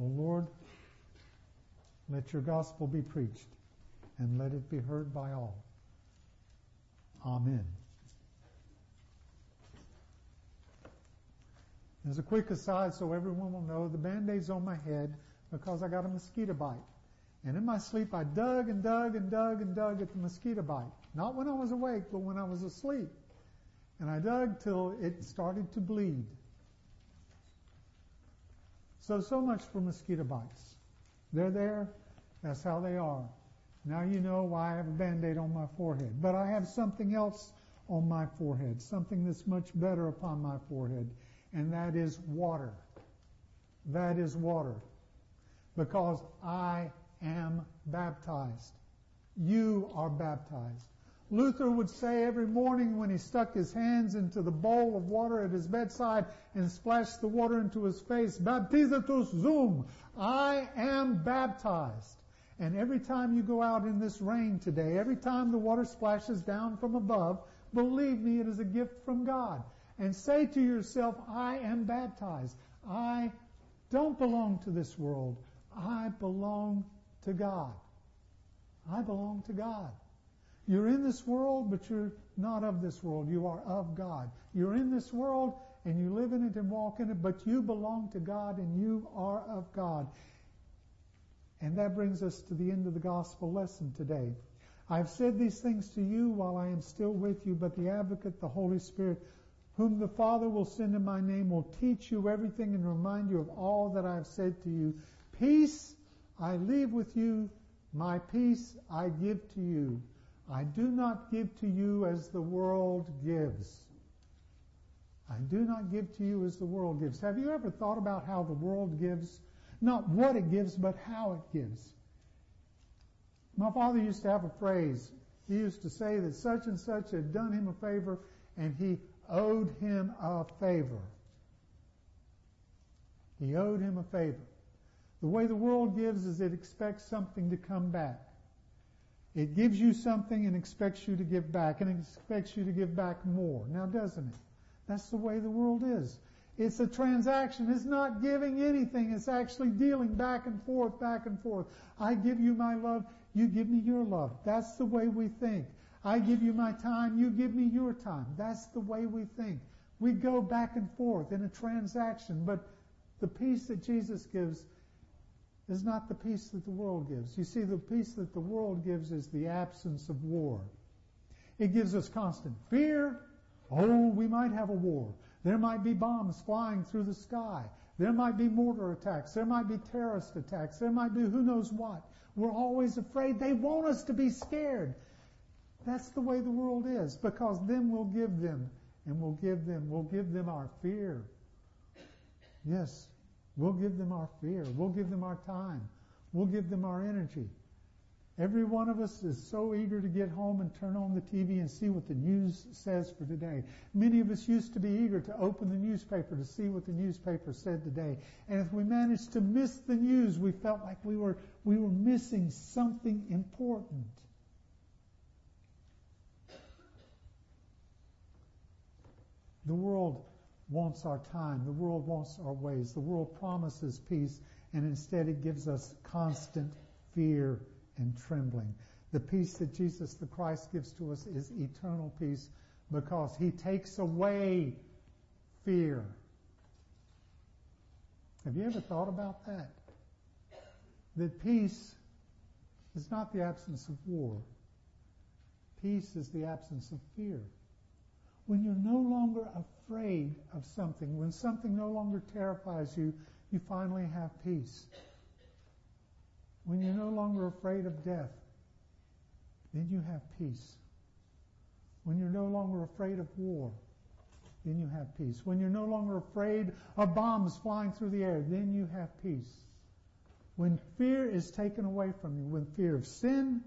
O Lord, let your gospel be preached and let it be heard by all. Amen. As a quick aside, so everyone will know, the band-aid's on my head because I got a mosquito bite. And in my sleep, I dug and dug and dug and dug at the mosquito bite. Not when I was awake, but when I was asleep. And I dug till it started to bleed. So, so much for mosquito bites. They're there. That's how they are. Now you know why I have a band-aid on my forehead. But I have something else on my forehead, something that's much better upon my forehead, and that is water. That is water. Because I am baptized. You are baptized. Luther would say every morning when he stuck his hands into the bowl of water at his bedside and splashed the water into his face, Baptizatus sum, I am baptized. And every time you go out in this rain today, every time the water splashes down from above, believe me, it is a gift from God. And say to yourself, I am baptized. I don't belong to this world. I belong to God. I belong to God. You're in this world, but you're not of this world. You are of God. You're in this world and you live in it and walk in it, but you belong to God and you are of God. And that brings us to the end of the gospel lesson today. I've said these things to you while I am still with you, but the advocate, the Holy Spirit, whom the Father will send in my name, will teach you everything and remind you of all that I have said to you. Peace I leave with you, my peace I give to you. I do not give to you as the world gives. I do not give to you as the world gives. Have you ever thought about how the world gives? Not what it gives, but how it gives. My father used to have a phrase. He used to say that such and such had done him a favor and he owed him a favor. He owed him a favor. The way the world gives is it expects something to come back. It gives you something and expects you to give back and expects you to give back more. Now doesn't it? That's the way the world is. It's a transaction. It's not giving anything. It's actually dealing back and forth, back and forth. I give you my love. You give me your love. That's the way we think. I give you my time. You give me your time. That's the way we think. We go back and forth in a transaction, but the peace that Jesus gives is not the peace that the world gives. You see, the peace that the world gives is the absence of war. It gives us constant fear. Oh, we might have a war. There might be bombs flying through the sky. There might be mortar attacks. There might be terrorist attacks. There might be who knows what. We're always afraid. They want us to be scared. That's the way the world is because then we'll give them and we'll give them, we'll give them our fear. Yes, We'll give them our fear. We'll give them our time. We'll give them our energy. Every one of us is so eager to get home and turn on the TV and see what the news says for today. Many of us used to be eager to open the newspaper to see what the newspaper said today. And if we managed to miss the news, we felt like we were, we were missing something important. The world wants our time. The world wants our ways. The world promises peace, and instead it gives us constant fear and trembling. The peace that Jesus the Christ gives to us is eternal peace because He takes away fear. Have you ever thought about that? That peace is not the absence of war. Peace is the absence of fear when you're no longer afraid of something, when something no longer terrifies you, you finally have peace. When you're no longer afraid of death, then you have peace. When you're no longer afraid of war, then you have peace. When you're no longer afraid of bombs flying through the air, then you have peace. When fear is taken away from you, when fear of sin,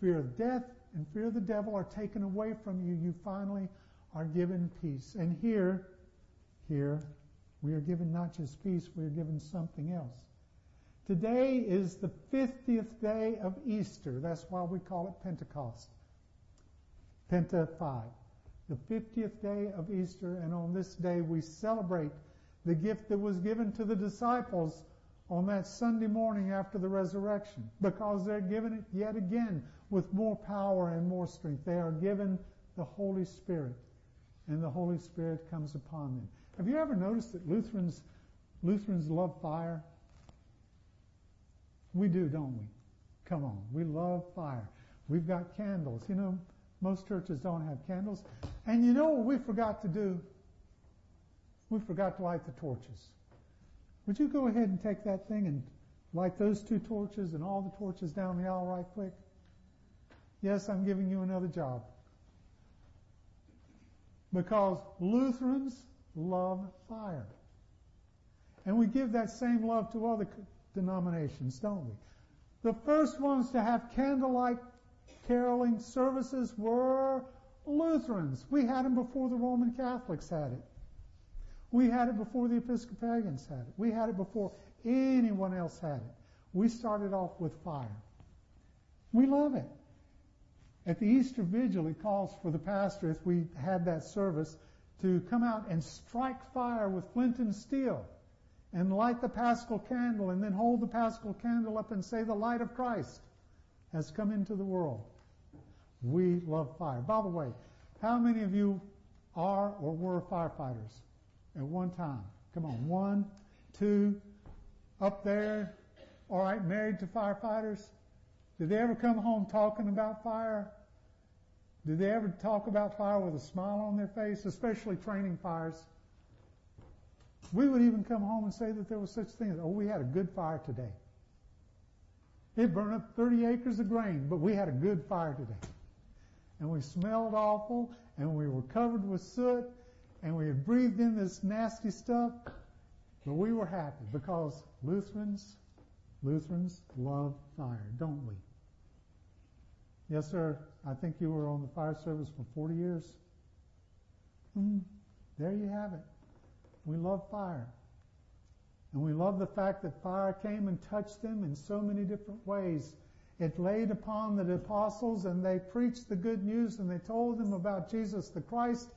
fear of death, and fear of the devil are taken away from you, you finally are given peace. And here, here, we are given not just peace, we are given something else. Today is the 50th day of Easter. That's why we call it Pentecost. Penta 5. The 50th day of Easter, and on this day we celebrate the gift that was given to the disciples on that Sunday morning after the resurrection because they're given it yet again with more power and more strength. They are given the Holy Spirit and the Holy Spirit comes upon them. Have you ever noticed that Lutherans Lutherans love fire? We do, don't we? Come on, we love fire. We've got candles. You know, most churches don't have candles. And you know what we forgot to do? We forgot to light the torches. Would you go ahead and take that thing and light those two torches and all the torches down the aisle right quick? Yes, I'm giving you another job. Because Lutherans love fire. And we give that same love to other denominations, don't we? The first ones to have candlelight caroling services were Lutherans. We had them before the Roman Catholics had it. We had it before the Episcopalians had it. We had it before anyone else had it. We started off with fire. We love it. At the Easter Vigil, it calls for the pastor, if we had that service, to come out and strike fire with flint and steel and light the paschal candle and then hold the paschal candle up and say, The light of Christ has come into the world. We love fire. By the way, how many of you are or were firefighters? at one time. Come on, one, two, up there. All right, married to firefighters. Did they ever come home talking about fire? Did they ever talk about fire with a smile on their face, especially training fires? We would even come home and say that there was such thing as, oh, we had a good fire today. It burned up 30 acres of grain, but we had a good fire today. And we smelled awful, and we were covered with soot, and we had breathed in this nasty stuff, but we were happy because Lutherans, Lutherans love fire, don't we? Yes, sir. I think you were on the fire service for 40 years. Mm, there you have it. We love fire. And we love the fact that fire came and touched them in so many different ways. It laid upon the apostles and they preached the good news and they told them about Jesus the Christ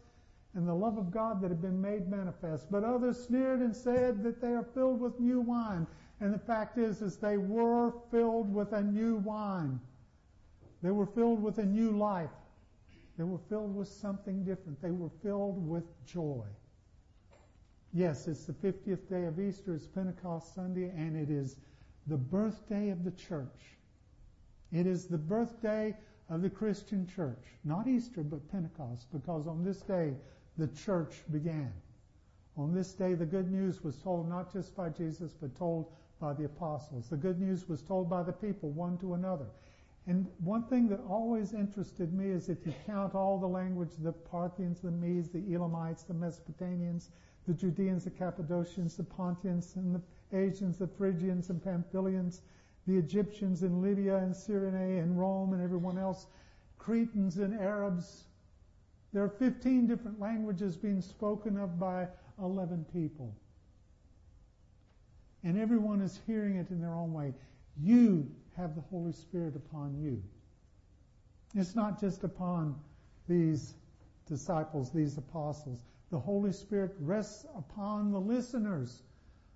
and the love of God that had been made manifest. But others sneered and said that they are filled with new wine. And the fact is, is they were filled with a new wine. They were filled with a new life. They were filled with something different. They were filled with joy. Yes, it's the 50th day of Easter. It's Pentecost Sunday, and it is the birthday of the church. It is the birthday of the Christian church. Not Easter, but Pentecost, because on this day the church began. On this day, the good news was told not just by Jesus, but told by the apostles. The good news was told by the people, one to another. And one thing that always interested me is if you count all the language, the Parthians, the Medes, the Elamites, the Mesopotamians, the Judeans, the Cappadocians, the Pontians, and the Asians, the Phrygians and Pamphylians, the Egyptians in Libya and Cyrene and Rome and everyone else, Cretans and Arabs, there are 15 different languages being spoken of by 11 people. And everyone is hearing it in their own way. You have the Holy Spirit upon you. It's not just upon these disciples, these apostles. The Holy Spirit rests upon the listeners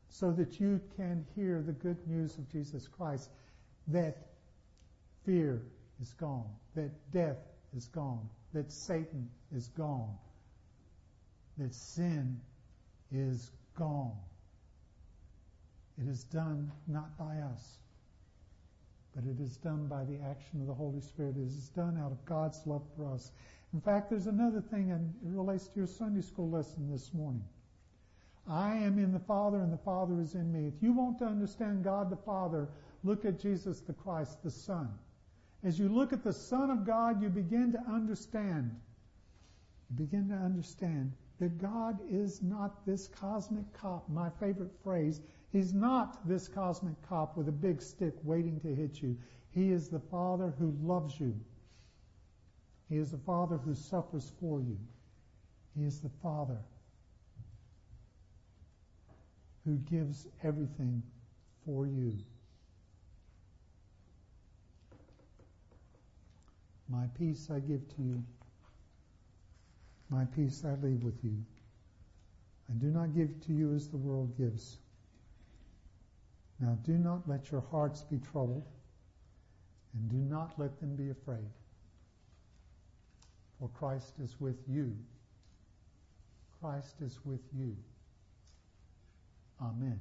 so that you can hear the good news of Jesus Christ that fear is gone, that death is gone, that Satan is gone, that sin is gone. Is done not by us, but it is done by the action of the Holy Spirit. It is done out of God's love for us. In fact, there's another thing, and it relates to your Sunday school lesson this morning. I am in the Father, and the Father is in me. If you want to understand God the Father, look at Jesus the Christ, the Son. As you look at the Son of God, you begin to understand. You begin to understand that God is not this cosmic cop. My favorite phrase, He's not this cosmic cop with a big stick waiting to hit you. He is the Father who loves you. He is the Father who suffers for you. He is the Father who gives everything for you. My peace I give to you. My peace I leave with you. I do not give to you as the world gives. Now do not let your hearts be troubled, and do not let them be afraid. For Christ is with you. Christ is with you. Amen.